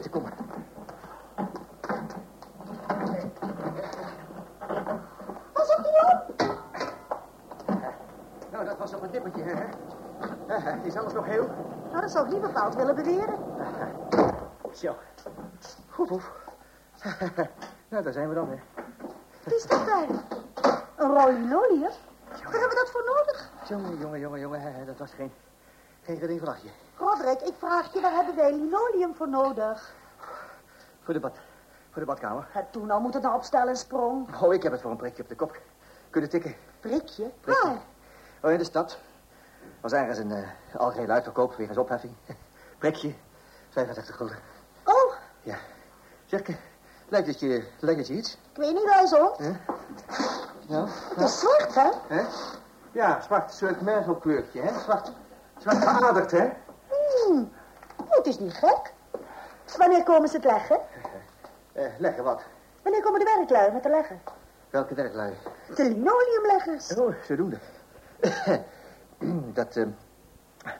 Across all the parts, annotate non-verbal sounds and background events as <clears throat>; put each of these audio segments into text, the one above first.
Binnen te komen. Pas op die op. Nou, dat was op een dippertje, hè? <laughs> is alles nog heel. Nou, dat zou ik niet bepaald willen beweren. <laughs> Zo. Oef, oef. <laughs> nou, daar zijn we dan, hè. Wat is dat daar? Een rode linoleum? Waar hebben we dat voor nodig? Jongen, jongen, jongen, jongen. Dat was geen, geen gering vraagje. Roderick, ik vraag je, waar hebben wij linoleum voor nodig? Voor de bad. Voor de badkamer. En toen al moet het nou opstellen en sprong. Oh, ik heb het voor een prikje op de kop kunnen tikken. Prikje? Prikje. Waar? Oh, in de stad. Was ergens een uh, algehele uitverkoop, weer eens opheffing. <laughs> Prikje. 35 gulden. Oh, Ja. Zeg, eh, lijkt het je, lijkt het je iets? ik weet niet waar zo. Hè? Ja. Het is zwart, hè? Ja, zwart, soort mergelkleurtje, hè? Zwart, zwart geaderd, hè? Hmm, het is niet gek. Wanneer komen ze het leggen? Eh, leggen wat? Wanneer komen de werklui met te leggen? Welke werklui? De linoleumleggers. Oh, zodoende. dat, <coughs> eh,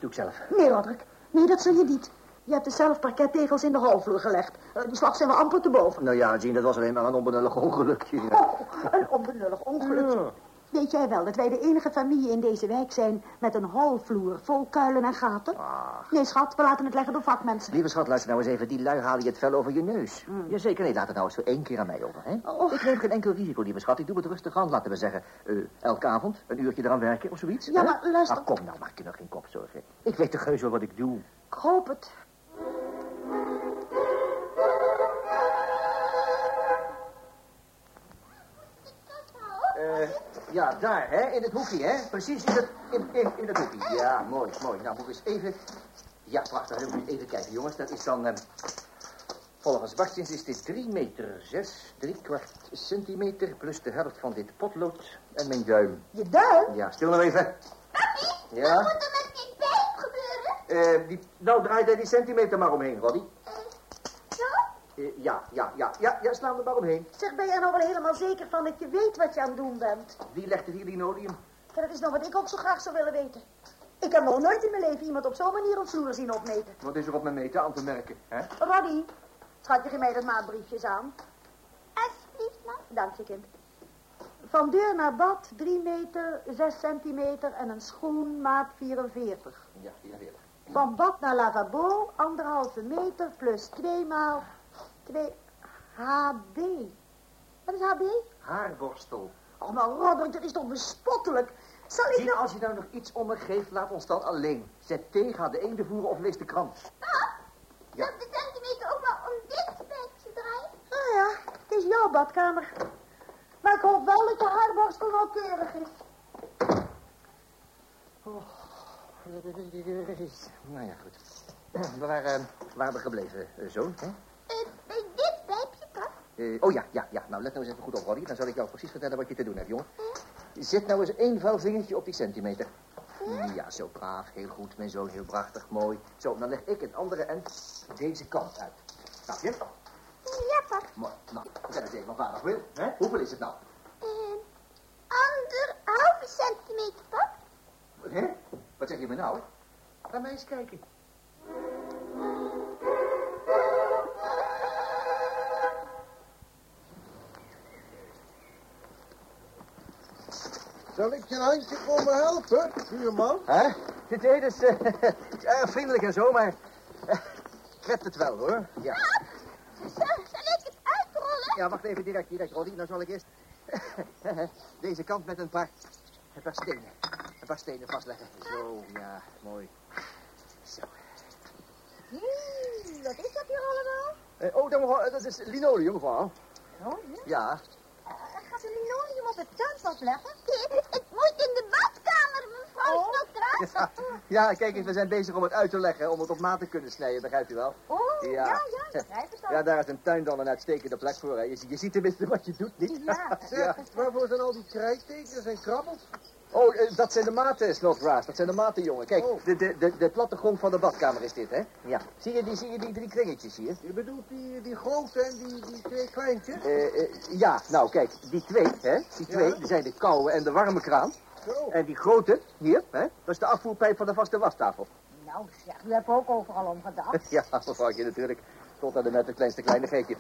doe ik zelf. Nee, Roderick. Nee, dat zul je niet. Je hebt er zelf parkettegels in de halvloer gelegd. Eh, die slag zijn we amper te boven. Nou ja, zien, dat was alleen maar een onbenullig ongelukje. Ja. Oh, een onbenullig ongeluk. Weet jij wel dat wij de enige familie in deze wijk zijn met een halvloer vol kuilen en gaten? Ach. Nee, schat, we laten het leggen door vakmensen. Lieve schat, luister nou eens even. Die lui halen je het vel over je neus. Jazeker, nee, laat het nou eens voor één keer aan mij over, hè? Oh. Ik neem geen enkel risico, lieve schat. Ik doe het rustig aan, laten we zeggen. eh, elke avond, een uurtje eraan werken of zoiets. Ja, hè? maar luister- Ach, kom nou, maak je nog geen kopzorgen. Ik weet toch heus wel wat ik doe. Ik hoop het. Eh, ja, daar, hè, in het hoekje, hè? Precies in het, in, in, in het hoekje. Ja, mooi, mooi. Nou, moet ik eens even... Ja, prachtig. Dan moet ik even kijken, jongens. Dat is dan... eh, volgens Bartjens is dit 3 meter 6, 3 kwart centimeter... plus de helft van dit potlood en mijn duim. Je duim? Ja, stil nou even. Ja? Wat moet er met die pijp gebeuren? Eh, die, nou, draai daar die centimeter maar omheen, Roddy. Eh, ja, ja, ja, ja, ja, sla hem er maar omheen. Zeg, ben jij nou wel helemaal zeker van dat je weet wat je aan het doen bent? Wie legt er hier linoleum? Ja, dat is nou wat ik ook zo graag zou willen weten. Ik heb nog nooit in mijn leven iemand op zo'n manier een vloer zien opmeten. Wat is er op mijn meten aan te merken, hè? Roddy, schat je mij dat maatbriefjes aan? Alsjeblieft, man. Dank je, kind. Van deur naar bad 3 meter, 6 centimeter en een schoen maat 44. Ja, hier weer. Van bad naar lavabo anderhalve meter plus 2 maal 2 HB. Wat is HB? Haarborstel. Oh, maar Robert, dat is toch bespottelijk. Zal ik Zie, nou... als je nou nog iets ondergeeft, laat ons dan alleen. Zet thee, ga de eenden voeren of lees de krant. Pap, Ja. wil de centimeter ook wel om dit pijpje draaien? Nou ja, het is jouw badkamer. Maar ik hoop wel dat je haarborstel nauwkeurig is. Nou ja, goed. <clears throat> We waren, waren we gebleven, eh, zoon, hè? Eh, pijpje, Eh, oh ja, ja, ja. Nou, let nou eens even goed op, Roddy. Dan zal ik jou precies vertellen wat je te doen hebt, jongen. Zet nou eens één vuil vingertje op die centimeter. Ja, zo braaf, heel goed, mijn zoon, heel prachtig, mooi. Zo, dan leg ik het andere end deze kant uit. Snap je? Ja, pap. Mooi. Nou, vertel eens even wat vader wil. Hè? Hoeveel is het nou? Eh, anderhalve centimeter, pap. Hè? Wat zeg je me nou? Laat mij eens kijken. Zal ik je een handje komen helpen, buurman? Hè? Dit nee, dat is eh, <laughs> erg vriendelijk en zo, maar... eh, ik red het wel, hoor. Ja. Zal, zal ik het uitrollen? ja, wacht even, direct, direct, Roddy. Dan zal ik eerst <laughs> deze kant met een paar, een paar stenen. Een paar stenen vastleggen. Zo, ja, mooi. Zo. Eh, oh, dan mevrouw, dat is linoleum, mevrouw. Oh, Ja. Ga ze linoleum op het tuinveld leggen? Het <laughs> moet in de badkamer, mevrouw Oh. Snodgrass. Ja, ja, kijk eens, we zijn bezig om het uit te leggen, om het op maat te kunnen snijden, begrijpt u wel? Oh, ja, Ja. ja, ik begrijp het al. Ja, daar is een tuin dan een uitstekende plek voor. Hè. Je, je ziet tenminste wat je doet, niet? Ja. <laughs> Zeg, waarvoor zijn al die krijttekens en krabbels? Oh, eh, dat zijn de maten, Snodgrass. Dat zijn de maten, jongen. Kijk, Oh. de, de, de, de plattegrond van de badkamer is dit, hè? Ja. Zie je die, zie je die drie kringetjes hier? Je bedoelt die, die grote en die, die twee kleintjes? Eh, eh, ja, nou kijk, die twee, hè? Die twee, Ja. die zijn de koude en de warme kraan. Zo. En die grote, hier, hè? Dat is de afvoerpijp van de vaste wastafel. Nou zeg, u hebt ook overal om gedacht. <laughs> Ja, mevrouwtje, natuurlijk. Tot aan de met het kleinste kleinigheidje.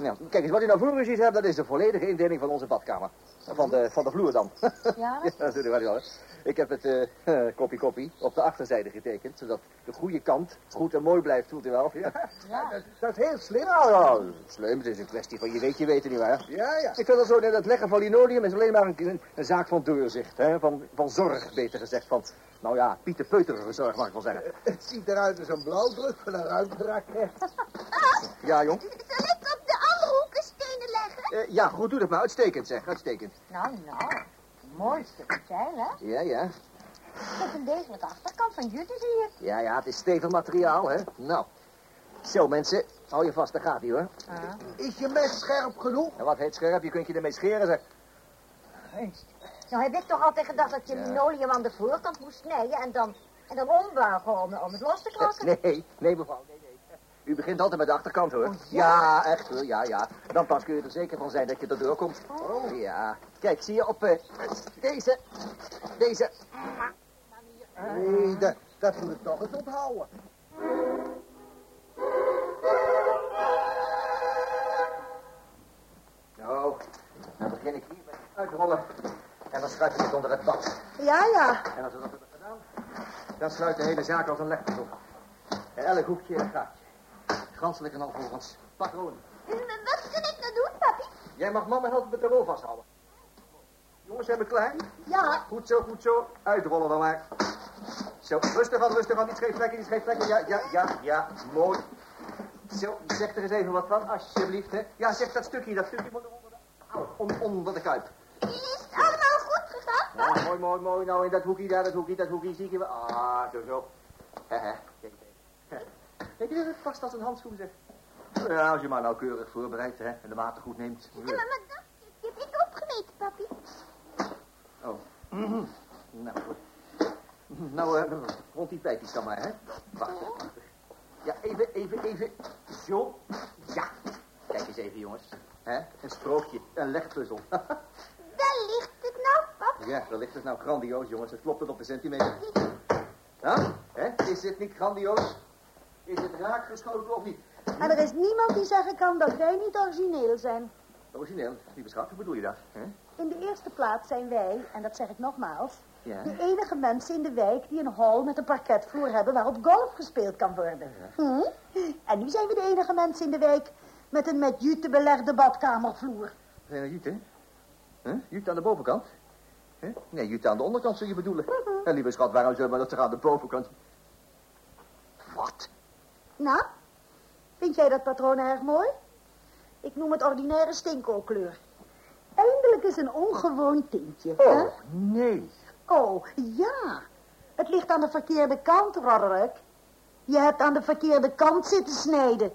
Nou, kijk eens, wat u nou voor u ziet hebt, dat is de volledige indeling van onze badkamer. Van de, van de vloer dan. Ja, <laughs> Ja, dat wel. hè. Ik heb het eh <laughs> kopie kopie op de achterzijde getekend, zodat de goede kant goed en mooi blijft, voelt u wel? Ja, <laughs> ja. Dat, dat is heel slim. nou, slim, het is een kwestie van je weet je weten, nietwaar? Ja, ja. Ik vind dat zo, het leggen van linoleum is alleen maar een zaak van doorzicht, hè? Van, van zorg, beter gezegd, van, nou ja, Pieter Peuterige zorg, mag ik wel zeggen. Het ziet eruit als een blauwdruk van een ruimteraket. Ja, jong? Zal ik op de andere hoeken stenen leggen? Eh, ja, goed, doe dat maar, uitstekend zeg, uitstekend. Nou, nou. Mooi stuk zeil, hè? Ja, ja, Met een degelijke achterkant van zie je. ja, ja, het is stevig materiaal, hè? Nou, zo mensen, hou je vast, daar gaat hij hoor. Ah. Is je mes scherp genoeg? En wat heet scherp, je kunt je ermee scheren, zeg. Nou heb ik toch altijd gedacht dat je Ja. linoleum aan de voorkant moest snijden en dan, en dan ombuigen om, om het los te <laughs> krakken. Nee, nee mevrouw, nee. U begint altijd met de achterkant hoor. Oh, ja? echt hoor, ja, ja. Dan pas kun je er zeker van zijn dat je erdoor komt. Oh. Ja. Kijk, zie je op eh, deze, deze. Nee, dat, dat moet ik toch eens onthouden. Zo, dan begin ik hier met uitrollen. En dan schuif ik het onder het bad. Ja, ja. En als we dat hebben gedaan, dan sluit de hele zaak als een legpuzzel. En elk hoekje Ganselijk en al volgens patroon. Wat kan ik nou doen, papi? Jij mag mama helpen met de rol vasthouden. Jongens, zijn we klaar? Ja. Goed zo, goed zo. Uitrollen dan maar. Zo, rustig aan, rustig aan. Niet scheef trekken, niet scheef trekken. Ja, ja, ja, ja. Mooi. Zo, zeg er eens even wat van, alsjeblieft, hè. Ja, zeg dat stukje, dat stukje onder de... Au, on- onder de kuip. Is het allemaal goed gegaan? Ja, mooi, mooi, mooi. Nou, in dat hoekje daar, dat hoekje, dat hoekje, zie ik je wel. Ah, zo, zo. Kijk. Kijk, dit het past als een handschoen, zeg. Ja, als je maar nauwkeurig voorbereidt, hè, en de maten goed neemt. Ja, maar, maar dat heb ik opgemeten, papi. Oh. Mhm. <clears throat> Nou, goed. Nou, eh, rond die pijpjes dan maar, hè. Wacht, wacht. Ja, even, even, even. Zo. Ja. Kijk eens even, jongens. Hè? Een sprookje, een legpuzzel. <laughs> Daar ligt het nou, pap. ja, daar ligt het nou grandioos, jongens. Het klopt het op de centimeter. Ja? Hè? Is dit niet grandioos? Is het raakgeschoten of niet? En er is niemand die zeggen kan dat wij niet origineel zijn. Origineel, lieve schat, hoe bedoel je dat? Hè? In de eerste plaats zijn wij, en dat zeg ik nogmaals, Ja. de enige mensen in de wijk die een hal met een parketvloer hebben waarop golf gespeeld kan worden. Hm? En nu zijn we de enige mensen in de wijk met een met jute belegde badkamervloer. Zijn er jute? Huh? Jute aan de bovenkant? Huh? Nee, jute aan de onderkant zul je bedoelen. En lieve schat, waarom zullen we dat toch aan de bovenkant? Wat? Nou, vind jij dat patroon erg mooi? Ik noem het ordinaire steenkoolkleur. Eindelijk is een ongewoon tintje. hè? Oh, nee. Oh, ja. Het ligt aan de verkeerde kant, Roderick. Je hebt aan de verkeerde kant zitten snijden.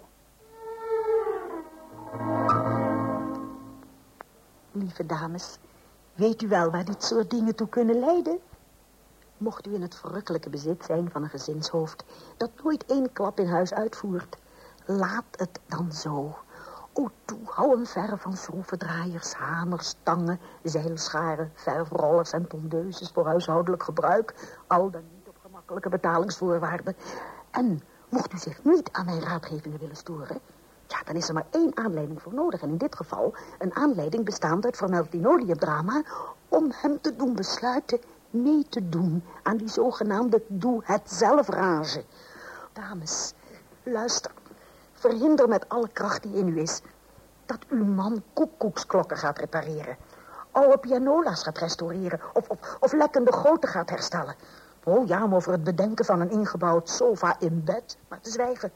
Lieve dames, weet u wel waar dit soort dingen toe kunnen leiden? Mocht u in het verrukkelijke bezit zijn van een gezinshoofd dat nooit één klap in huis uitvoert, laat het dan zo. O toe, hou hem ver van schroevendraaiers, hamers, stangen, zeilscharen, verfrollers en tondeuses voor huishoudelijk gebruik, al dan niet op gemakkelijke betalingsvoorwaarden. En mocht u zich niet aan mijn raadgevingen willen storen, ja, dan is er maar één aanleiding voor nodig. En in dit geval een aanleiding bestaande uit vermeld linoleumdrama om hem te doen besluiten mee te doen aan die zogenaamde doe-het-zelf-rage. Dames, luister. Verhinder met alle kracht die in u is dat uw man koekoeksklokken gaat repareren. Oude pianola's gaat restaureren of, of, lekkende goten gaat herstellen. Oh ja, om over het bedenken van een ingebouwd sofa in bed maar te zwijgen.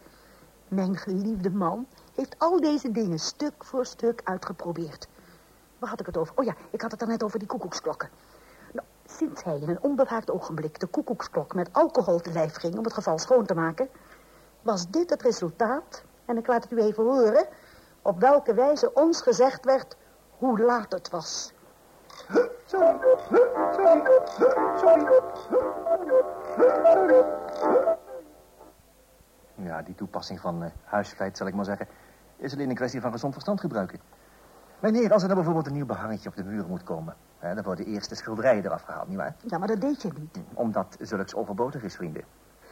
Mijn geliefde man heeft al deze dingen stuk voor stuk uitgeprobeerd. Waar had ik het over? Oh ja, ik had het net over die koekoeksklokken. Sinds hij in een onbewaakt ogenblik de koekoeksklok met alcohol te lijf ging om het geval schoon te maken, was dit het resultaat, en ik laat het u even horen, op welke wijze ons gezegd werd hoe laat het was. Ja, die toepassing van uh, huisfeit, zal ik maar zeggen, is alleen een kwestie van gezond verstand gebruiken. Meneer, als er dan bijvoorbeeld een nieuw behangetje op de muur moet komen, hè, dan worden de eerste schilderijen eraf gehaald, nietwaar? Ja, maar dat deed je niet. Omdat zulks overbodig is, vrienden.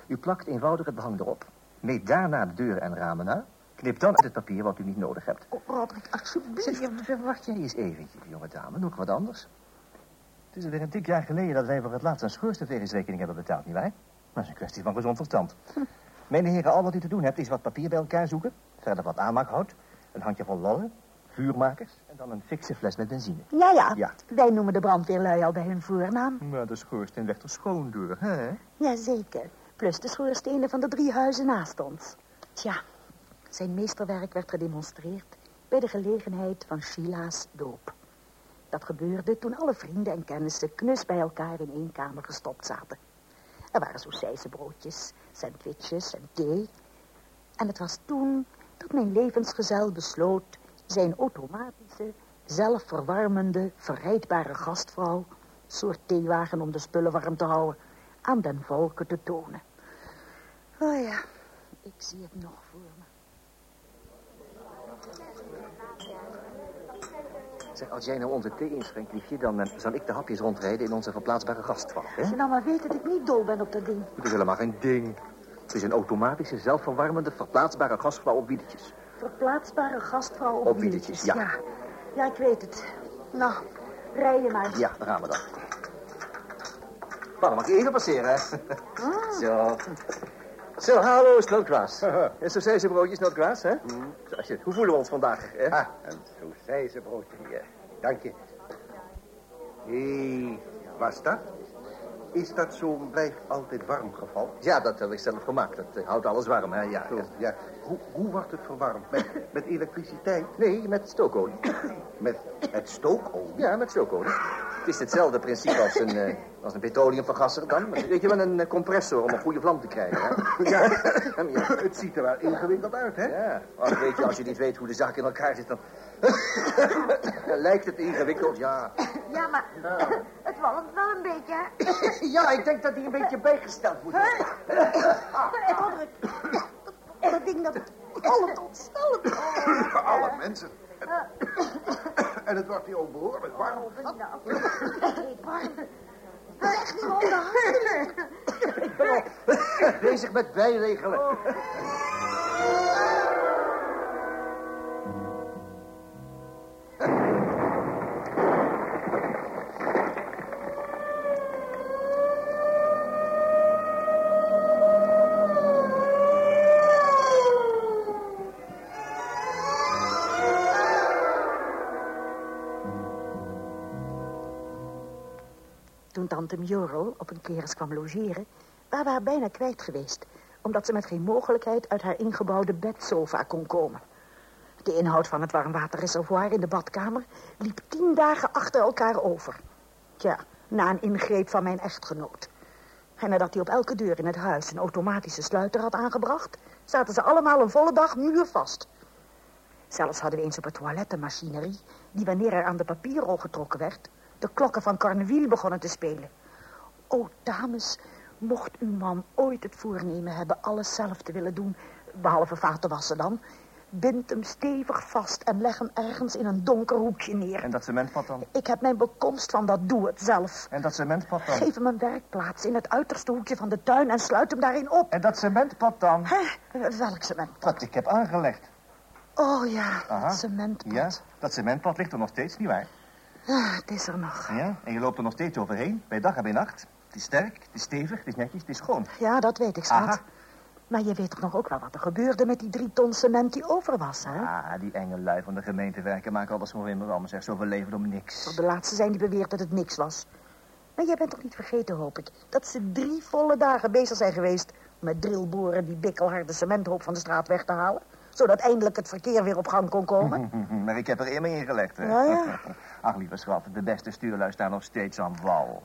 U plakt eenvoudig het behang erop, meet daarna de deuren en ramen na, knip dan uit het papier wat u niet nodig hebt. Oh, Roderick, alsjeblieft. Zeg, wacht jij eens eventjes, jonge dame, nog wat anders. Het is alweer een dik jaar geleden dat wij voor het laatst een schoorsteenvegersrekening hebben betaald, nietwaar? Dat is een kwestie van gezond verstand. Mijn heren, al wat u te doen hebt is wat papier bij elkaar zoeken. Verder wat aanmaakhout. Een handje vol lollen. Vuurmakers. En dan een fikse fles met benzine. Ja, ja, Ja. Wij noemen de brandweerlui al bij hun voornaam. Maar de schoorsteen werd er schoon door, hè? Jazeker. Plus de schoorstenen van de drie huizen naast ons. Tja, zijn meesterwerk werd gedemonstreerd bij de gelegenheid van Sheila's doop. Dat gebeurde toen alle vrienden en kennissen knus bij elkaar in één kamer gestopt zaten. Er waren broodjes, sandwiches en thee. En het was toen dat mijn levensgezel besloot zijn automatische, zelfverwarmende, verrijdbare gastvrouw, soort theewagen om de spullen warm te houden, aan den volken te tonen. Oh ja, ik zie het nog voor me. Zeg, als jij nou onze thee inschenkt, liefje, dan eh, zal ik de hapjes rondrijden in onze verplaatsbare gastvrouw, hè? Als je nou maar weet dat ik niet dol ben op dat ding. Het is helemaal geen ding. Het is een automatische, zelfverwarmende, verplaatsbare gastvrouw op wieltjes. Verplaatsbare gastvrouw op, Op wieltjes, ja. ja. Ja, ik weet het. Nou, rij je maar. Ja, daar gaan we dan. Nou, dan mag je even passeren, hè? Zo. Zo, hallo, Snodgrass. <laughs> En sausijzenbroodjes, Snodgrass, hè? Zo, als je- Hoe voelen we ons vandaag, hè? Ah, een sausijzenbroodje hier. Dank je. Hé, was dat? Is dat zo'n blijft altijd warm geval? Ja, dat heb ik zelf gemaakt. Dat eh, houdt alles warm, hè? Ja, Zo, ja. ja. Hoe, hoe wordt het verwarmd? Met, met elektriciteit? <laughs> Nee, met stookolie. Met het stookolie? Ja, met stookolie. Het is hetzelfde principe als een, eh, als een petroleumvergasser dan. Weet je wel, een eh, compressor om een goede vlam te krijgen, hè? <laughs> Ja, <laughs> Ja. het ziet er wel ingewikkeld uit, hè? Ja, weet je, als je niet weet hoe de zaak in elkaar zit, dan... <laughs> Lijkt het ingewikkeld, ja. Ja, maar het walmt wel een beetje. hè? <laughs> Ja, ik denk dat hij een beetje bijgesteld moet worden. Roderick, dat, dat ding dat galmt ontstellend. <laughs> Alle mensen. En het wordt hier ook behoorlijk warm. Nou, Echt niet onderhandelen. Bezig met bijregelen. Toen tante op een keer eens kwam logeren... waren we haar bijna kwijt geweest... omdat ze met geen mogelijkheid uit haar ingebouwde bedsofa kon komen. De inhoud van het warmwaterreservoir in de badkamer... liep tien dagen achter elkaar over. Tja, na een ingreep van mijn echtgenoot. En nadat hij op elke deur in het huis een automatische sluiter had aangebracht... zaten ze allemaal een volle dag muurvast. Zelfs hadden we eens op het toilet een machinerie... die wanneer er aan de papierrol getrokken werd... de klokken van Carneville begonnen te spelen. O, dames, mocht uw man ooit het voornemen hebben alles zelf te willen doen... behalve vaten wassen dan... bind hem stevig vast en leg hem ergens in een donker hoekje neer. En dat cementpad dan? Ik heb mijn bekomst van dat doe het zelf. En dat cementpad dan? Geef hem een werkplaats in het uiterste hoekje van de tuin... en sluit hem daarin op. En dat cementpad dan? Hè? Welk cement? Wat ik heb aangelegd. Oh ja, Aha. cementpot. Ja, dat cementpad ligt er nog steeds, nietwaar? Ah, het is er nog. Ja, en je loopt er nog steeds overheen, bij dag en bij nacht. Het is sterk, het is stevig, het is netjes, het is schoon. Ja, dat weet ik, schat. Aha. Maar je weet toch nog ook wel wat er gebeurde met die drie ton cement die over was, hè? Ah, die enge lui van de gemeentewerken maken alles voor in allemaal zeg, zoveel leven om niks. Zal de laatste zijn die beweert dat het niks was. Maar jij bent toch niet vergeten, hoop ik, dat ze drie volle dagen bezig zijn geweest met drillboren die bikkelharde cementhoop van de straat weg te halen. Zodat eindelijk het verkeer weer op gang kon komen. <laughs> maar ik heb er immer in gelegd, hè? Ja, ja. <laughs> Ach, lieve schat, de beste stuurlui staan nog steeds aan wal.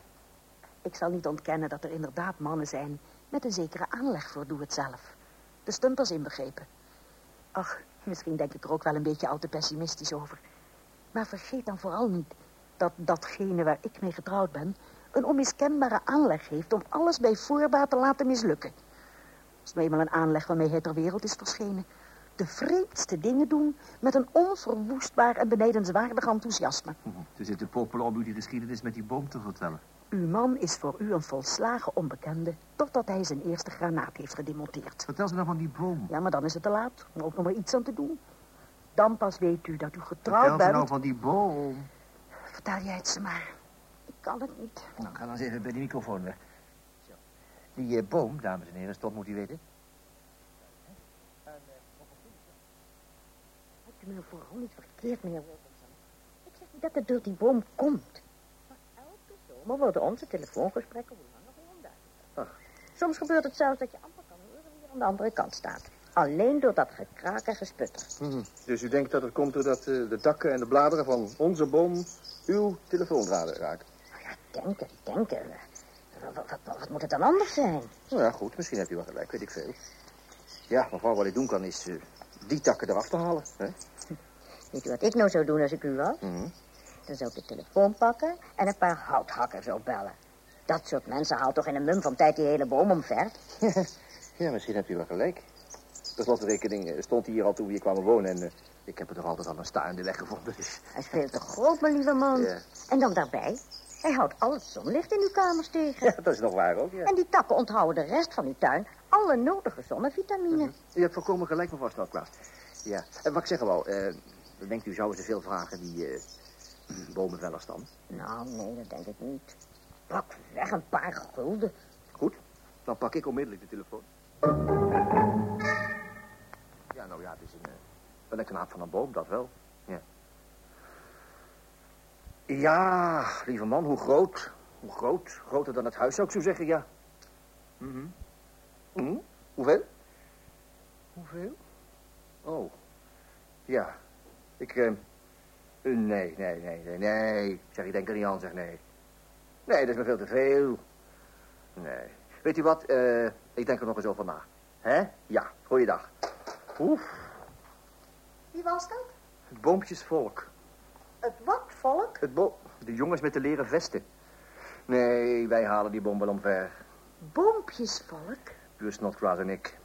Ik zal niet ontkennen dat er inderdaad mannen zijn met een zekere aanleg voor doe het zelf. De stunters inbegrepen. Ach, misschien denk ik er ook wel een beetje al te pessimistisch over. Maar vergeet dan vooral niet dat datgene waar ik mee getrouwd ben... een onmiskenbare aanleg heeft om alles bij voorbaat te laten mislukken. Dat is nou eenmaal een aanleg waarmee hij ter wereld is verschenen. De vreemdste dingen doen met een onverwoestbaar en benijdenswaardig enthousiasme. Ze zitten popelen om u die geschiedenis met die boom te vertellen. Uw man is voor u een volslagen onbekende... totdat hij zijn eerste granaat heeft gedemonteerd. Vertel ze nou van die boom. Ja, maar dan is het te laat om ook nog maar iets aan te doen. Dan pas weet u dat u getrouwd Vertel bent. nou van die boom. Vertel jij het ze maar. Ik kan het niet. Nou, ga dan eens even bij die microfoon weg. Die eh, boom, dames en heren, stop moet u weten. Nou vooral niet verkeerd, meneer Wilkinson. Ik zeg niet dat het door die boom komt. Maar elke zomer worden onze telefoongesprekken hoe langer hoe onduidelijker. Soms gebeurt het zelfs dat je amper kan horen wie er aan de andere kant staat. Alleen door dat gekraak en gesputter. Mhm. Dus u denkt dat het komt doordat eh, de takken en de bladeren van onze boom uw telefoondraden raken? Nou ja, denken, denken. Wat, wat, wat moet het dan anders zijn? Nou ja, goed, misschien hebt u wel gelijk, weet ik veel. Ja, mevrouw, wat ik doen kan is eh, die takken eraf te halen. Hè? Weet u wat ik nou zou doen als ik u was? Mhm. Dan zou ik de telefoon pakken en een paar houthakkers opbellen. Dat soort mensen haalt toch in een mum van tijd die hele boom omver? <laughs> Ja, misschien hebt u wel gelijk. De slotrekening eh, stond hier al toen we hier kwamen wonen en eh, ik heb er toch altijd al een sta in de weg gevonden. Dus. Hij is veel te groot, mijn lieve man. Ja. En dan daarbij, hij houdt al het zonlicht in uw kamers tegen. Ja, dat is nog waar ook, ja. En die takken onthouden de rest van uw tuin alle nodige zonnevitamine. U hebt volkomen gelijk, mevrouw Snodgrass. Ja, en wat ik zeggen wou, eh, dan denkt u zouden ze veel vragen die eh <clears throat> bomenvellers dan? Nou, nee, dat denk ik niet. Pak weg een paar gulden. Goed, dan pak ik onmiddellijk de telefoon. Ja, nou ja, het is een, eh, wel een knaap van een boom, dat wel. Ja. Ja, lieve man, hoe groot? Hoe groot? Groter dan het huis, zou ik zo zeggen, ja. Mhm. Mhm. Hoeveel? Hoeveel? Oh. Ja. Ik, eh... eh, Nee, nee, nee, nee, nee. Zeg, ik denk er niet aan, zeg, nee. Nee, dat is me veel te veel. Nee. Weet u wat? eh, ik denk er nog eens over na. Hè? Ja, goeiedag. Oef, Wie was dat? het boompjesvolk. Het wat volk? Het bo de jongens met de leren vesten. Nee, wij halen die bom wel omver. Boompjesvolk? Puur Snodgrass en ik.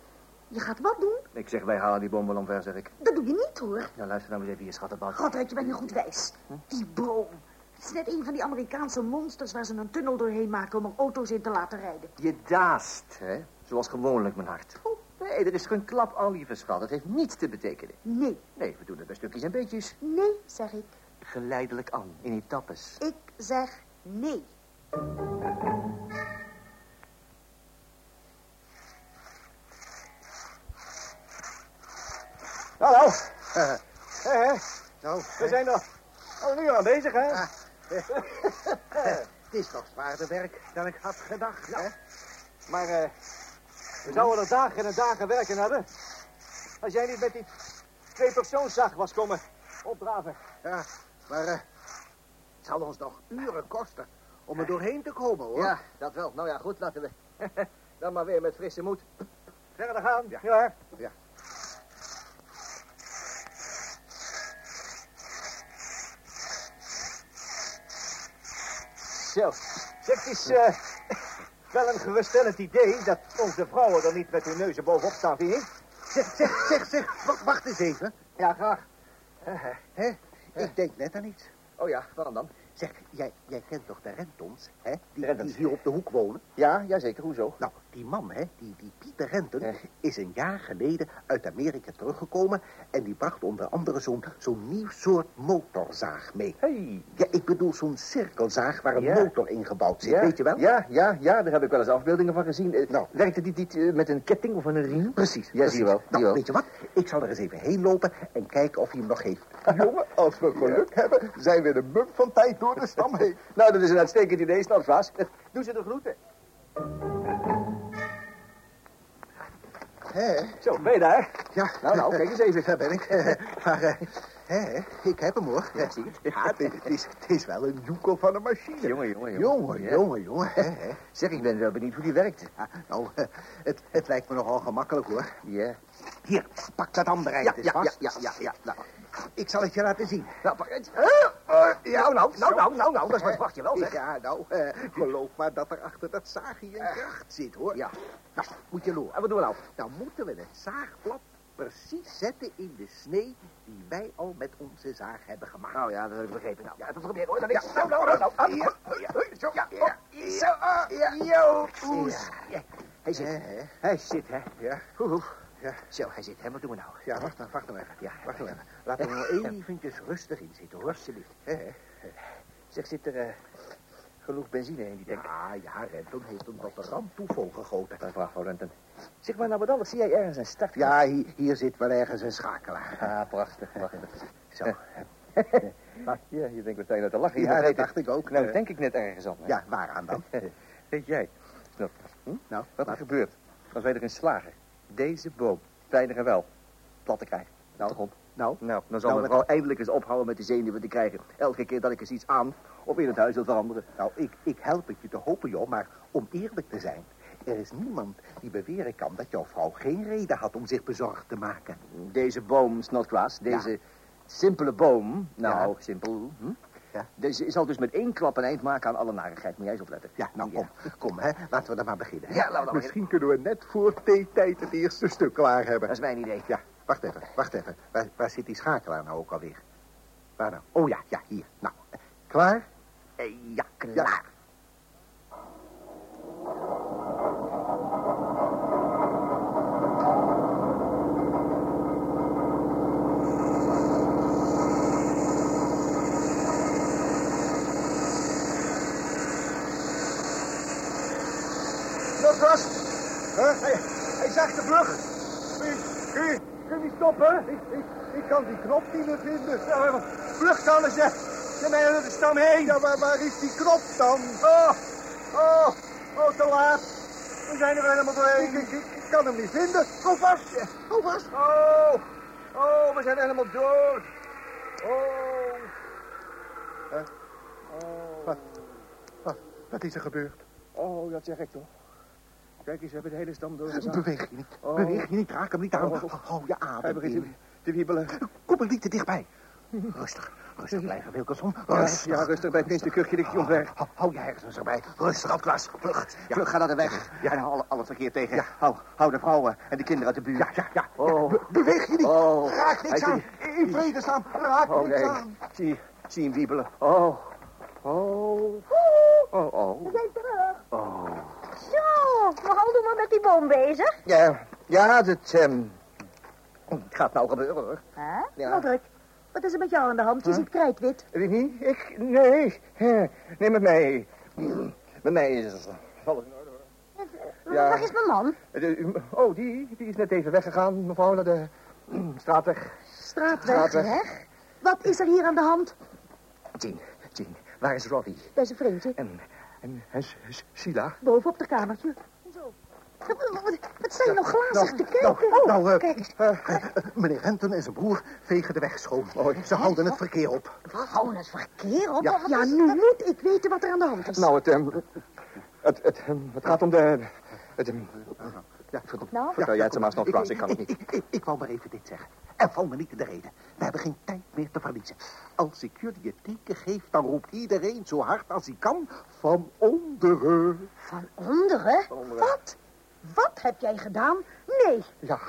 Je gaat wat doen? Ik zeg, wij halen die bom wel omver, zeg ik. Dat doe je niet, hoor. Nou, luister nou eens even hier, schattenbak. Godrijd, je bent nu goed wijs. Die boom. Het is net een van die Amerikaanse monsters waar ze een tunnel doorheen maken om er auto's in te laten rijden. Je daast, hè? Zoals gewoonlijk, mijn hart. Oh, nee, er is geen klap al, lieve schat. Het heeft niets te betekenen. Nee, Nee, we doen het bij stukjes en beetjes. nee, zeg ik. Geleidelijk aan, in etappes. Ik zeg nee. Nou, nou. Eh, Hé, hé. Nou, We zijn al een uur aan bezig, hè? Ah. <laughs> het is nog zwaarder werk dan ik had gedacht, hè? Maar eh, we zouden er dagen en dagen werken hebben. Als jij niet met die twee persoonszaag was komen opdraven. Ja, maar eh, het zal ons nog uren kosten om er doorheen te komen, hoor. Ja, dat wel. Nou ja, goed, laten we. <laughs> Dan maar weer met frisse moed. <laughs> Verder gaan. Ja. ja. Ja. Zo. Zeg, het is eh, wel een geruststellend idee dat onze vrouwen er niet met hun neuzen bovenop staan, vind? Zeg, zeg, zeg, zeg, wa- wacht eens even. Ja, graag. Hè? Ik denk net aan iets. Oh ja, waarom dan? Zeg, jij, jij kent toch de Rentons, hè? Die, die hier op de hoek wonen? Ja, jazeker, hoezo? Nou, die man, hè, die, die Pieter Renten, Eh. is een jaar geleden uit Amerika teruggekomen... en die bracht onder andere zo'n zo'n nieuw soort motorzaag mee. Hey. Ja, ik bedoel zo'n cirkelzaag waar een Ja. motor in gebouwd zit, Ja, weet je wel? Ja, ja, ja, daar heb ik wel eens afbeeldingen van gezien. Eh, Nou. Werkte die niet eh, met een ketting of een riem? Precies. Ja, zie je wel, Nou, weet je wat? Ik zal er eens even heen lopen en kijken of hij hem nog heeft. <laughs> Jongen, als we geluk hebben, zijn we de mum van tijd door de stam heen. <laughs> Nou, dat is een uitstekend idee, Snodgrass. Doe ze de groeten. Zo, ben je daar? Ja. Nou, nou, kijk eens even. Daar ben ik. <laughs> Maar, eh, hè, ik heb hem hoor. Ja, zie het? Ja, het is, het is, wel een joekel van een machine. Jongen, jongen, jongen. Jongen, Ja. jongen, jongen. hè. <laughs> Zeg, ik ben wel benieuwd hoe die werkt. Ja, nou, eh, het, het lijkt me nogal gemakkelijk hoor. Ja. Hier, pak dat andere eind Ja, ja, vast. ja, ja, ja. Nou, Ik zal het je laten zien. nou, pak het. ja, Nou, nou, nou, nou, nou, nou, dat is wat wacht je wel, zeg. Ja, nou, eh, geloof maar dat er achter dat zaagje een kracht zit, hoor. Ja. Nou, moet je lopen. En wat doen we nou? Nou moeten we het zaagblad precies zetten in de snee die wij al met onze zaag hebben gemaakt. Nou ja, dat heb ik begrepen. Nou, ja, dat probeer hoor. Dan Ja, is... Nou, nou, nou, nou. Ah, Ja, zo, ja, ja, Zo, ah, ja, oes. Hij zit. Hè? Hij zit, hè. Ja, oeh. Ja, Zo, hij zit, hè. Wat doen we nou? ja, wacht, nou, wacht nou even. Ja, wacht nou even. Laten we nou eventjes rustig in zitten, hoor. Alsjeblieft. Zeg, zit er eh, genoeg benzine in die tank? Ja, ja, Renton heeft hem tot de rand toe volgegoten. Dat voor Renton. Zeg maar nou wat anders. Zie jij ergens een start? Ja, hier, hier zit wel ergens een schakelaar. Ah, prachtig, prachtig. Zo. <laughs> Ja, je denkt meteen uit te lachen. Je Ja, dat dacht ik ook. Nou, Eh, denk ik net ergens aan. Ja, waaraan dan? <laughs> Weet jij, Snap, hm? Nou, wat er gebeurt als wij erin slagen deze boom, veilig en wel, plat te krijgen? Nou. Nou, Nou, dan zal Nou, mevrouw eindelijk eens ophouden met de zenuwen te krijgen. Elke keer dat ik eens iets aan of in het huis wil veranderen. nou ik, ik help het je te hopen, joh, maar om eerlijk te zijn... er is niemand die beweren kan dat jouw vrouw geen reden had om zich bezorgd te maken. Deze boom, Snodgrass, deze simpele boom, nou, Ja. simpel, hm? Ja. Deze zal dus met één klap een eind maken aan alle narigheid. Moet jij eens opletten. Ja, nou kom, kom, hè. Laten we dan maar beginnen. Ja, laten we Misschien kunnen we net voor theetijd het eerste stuk klaar hebben. Dat is mijn idee. Ja, wacht even, wacht even. Waar, waar zit die schakelaar nou ook alweer? Waar nou? Oh ja, ja, hier. Nou, eh, klaar? Eh, ja, klaar. Ja. Snodgrass! Hij, hij zag de vlug. Kun je, stoppen? Ik, ik, kan die knop niet meer vinden. Ja, vlucht eens, hè. Ze mij door de stam heen. Ja, waar is die knop dan? Oh, oh, oh, te laat. We zijn er helemaal doorheen. ik, kan hem niet vinden. Hou vast. Hou vast. Oh, oh, we zijn helemaal dood. Oh. Wat, wat, wat is er gebeurd? Oh, dat zeg ik toch. Kijk eens, we hebben de hele stam doorgezaagd. Beweeg je niet. Oh. Beweeg je niet. Raak hem niet aan. Oh, oh, je Hij adem begint te, in. wiebelen. Kom er niet te dichtbij. Rustig. Rustig blijven, Wilkerson. Ja, Rustig. ja, rustig bij het minste kuchje ligt hij omver. Hou, hou je hersens erbij. Rustig, Atlas. Vlug. Ja. Vlug, ga naar de weg. Ja. En hou al het verkeer tegen. Hou, hou de vrouwen en de kinderen uit de buurt. Ja, ja, ja. Oh. Be- beweeg je niet. Oh. Raak niks Hij aan. In vrede staan. Raak Oh, niks nee. aan. Zie, zie hem wiebelen. Oh. Oh. Oh, oh. We zijn terug. Oh. Zo, met die boom bezig. Ja, ja, dat ehm, het gaat nou gebeuren, hoor. Hè? Ja. Roderick, wat is er met jou aan de hand? Je ziet krijtwit. Wie niet? Ik? Nee. Eh, Nee, met mij. Met mij is het alles in orde, hoor. Ja. Waar is mijn man? Eh, Oh, die, die is net even weggegaan, mevrouw, naar de straatweg. Straatweg. Straatweg. Wat is er hier aan de hand? Jean, Jean, waar is Robbie? Bij zijn vriendje. En, en, en S- S- Sheila? Boven op de kamertje. Wat, je nog glazig te kijken? Nou, oh, nou, eh, kijk eens. eh, meneer Renton en zijn broer vegen de weg schoon. Ze houden het verkeer op. Houden het verkeer op. Ja. Nu moet ik weten wat er aan de hand is. Nou, het, ehm, het, het, ehm, het gaat om de... Het, ehm, Ja, Nou? Vertel jij het ze maar snel, Klaas, ik kan het niet. Ik, ik, ik wou maar even dit zeggen. En val me niet in de reden. We hebben geen tijd meer te verliezen. Als ik jullie het teken geef, dan roept iedereen zo hard als hij kan van onderen. Van onderen? Wat? Wat heb jij gedaan? Nee, Ja,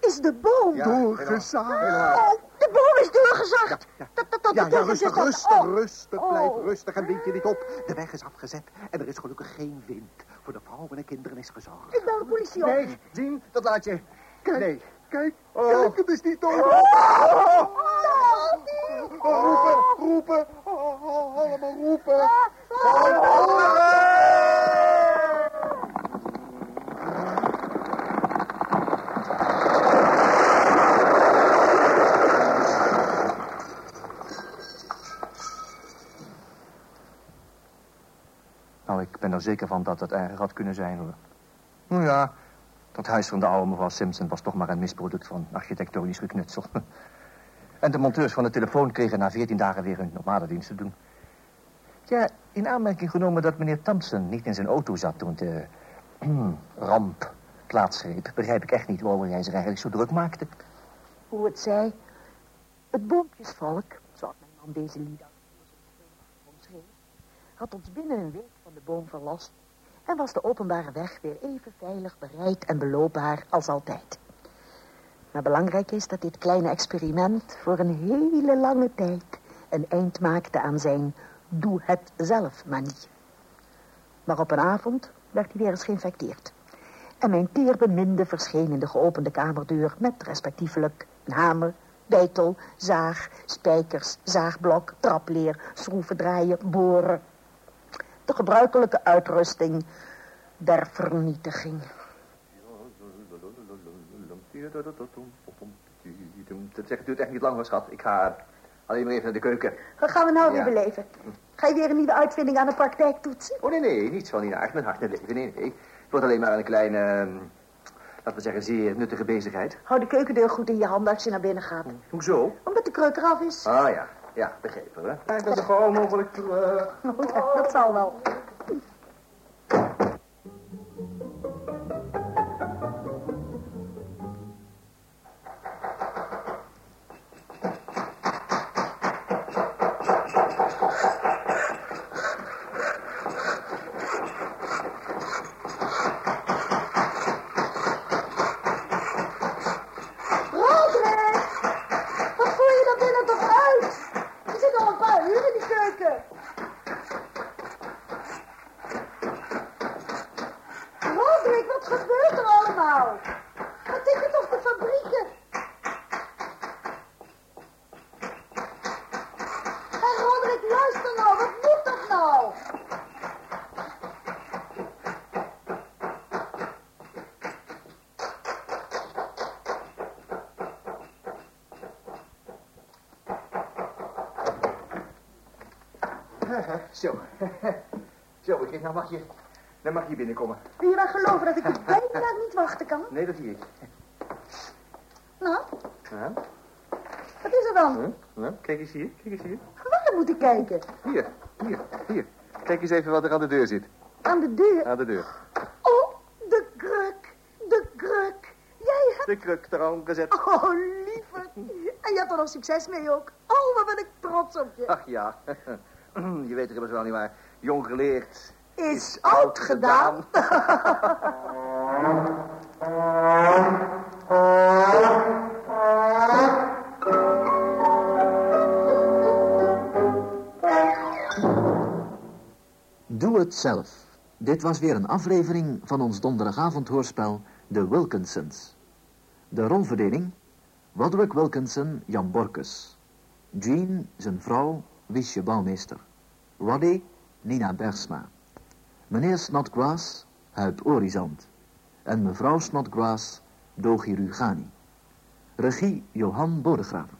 is de boom Ja, doorgezaagd? Oh, de boom is doorgezaagd. Ja, Dat, dat, dat Ja, ja, rustig, dus dat- rustig, oh. rustig. Blijf Oh. rustig en wind je niet op. De weg is afgezet en er is gelukkig geen wind. Voor de vrouwen en kinderen is gezorgd. Ik bel de politie op. nee, Jean, dat laat je. Nee. Kijk, Oh. kijk, het is niet door. Oh, Roepen, roepen, oh, oh, allemaal roepen. Er zeker van dat het erger had kunnen zijn, hoor. Nou ja, Dat huis van de oude mevrouw Simpson was toch maar een misproduct van architectonisch geknutsel. <laughs> En de monteurs van de telefoon kregen na veertien dagen weer hun normale dienst te doen. Ja, in aanmerking genomen dat meneer Thompson niet in zijn auto zat toen de <clears throat> ramp plaatsgreep... begrijp ik echt niet waarom hij zich eigenlijk zo druk maakte. Hoe het zij, het boompjesvolk, zoals mijn man deze lied omschreef, had ons binnen een week van de boom verlost en was de openbare weg weer even veilig bereid en beloopbaar als altijd. Maar belangrijk is dat dit kleine experiment voor een hele lange tijd een eind maakte aan zijn doe het zelf manie. Maar op een avond werd hij weer eens geïnfecteerd. En mijn teerbeminde verscheen in de geopende kamerdeur met respectievelijk een hamer, beitel, zaag, spijkers, zaagblok, trapleer, schroeven draaien, boren. De gebruikelijke uitrusting der vernietiging. Dat duurt echt niet lang, hoor, schat. Ik ga alleen maar even naar de keuken. Wat gaan we nou Ja. weer beleven? Ga je weer een nieuwe uitvinding aan de praktijk toetsen? Oh, nee, nee, niets van die aard. Mijn hart en leven. Nee, nee. Het wordt alleen maar een kleine, ehm, laten we zeggen, zeer nuttige bezigheid. Hou de keukendeur goed in je handen als je naar binnen gaat. Hoezo? Omdat de kreuk eraf is. Ah, ja. Ja, begrepen, hè. Ik ben zo gauw mogelijk ja, dat zal wel. Denk, nou mag je, dan mag je binnenkomen. Wil je wel geloven dat ik het <laughs> bijna niet wachten kan? Nee, dat zie ik. Nou, Ja, wat is er dan? ja, kijk eens hier, kijk eens hier. Waar moet ik kijken? Hier, hier, hier. Kijk eens even wat er aan de deur zit. Aan de deur. Aan de deur. Oh, de kruk. De kruk. Jij hebt... De kruk erom gezet. Oh, lieve. En je hebt er nog succes mee ook. Oh, wat ben ik trots op je. Ach ja. <laughs> Je weet er immers wel niet waar. Jong geleerd. Is oud gedaan. Doe het zelf. Dit was weer een aflevering van ons donderdagavondhoorspel De Wilkinsons. De rolverdeling: Roderick Wilkinson, Jan Borkus. Jean, zijn vrouw, Wiesje Bouwmeester. Roddy, Nina Bergsma. Meneer Snodgrass, Huip Orizant. En mevrouw Snodgrass, Dogi Rugani. Regie Johan Bodegraven.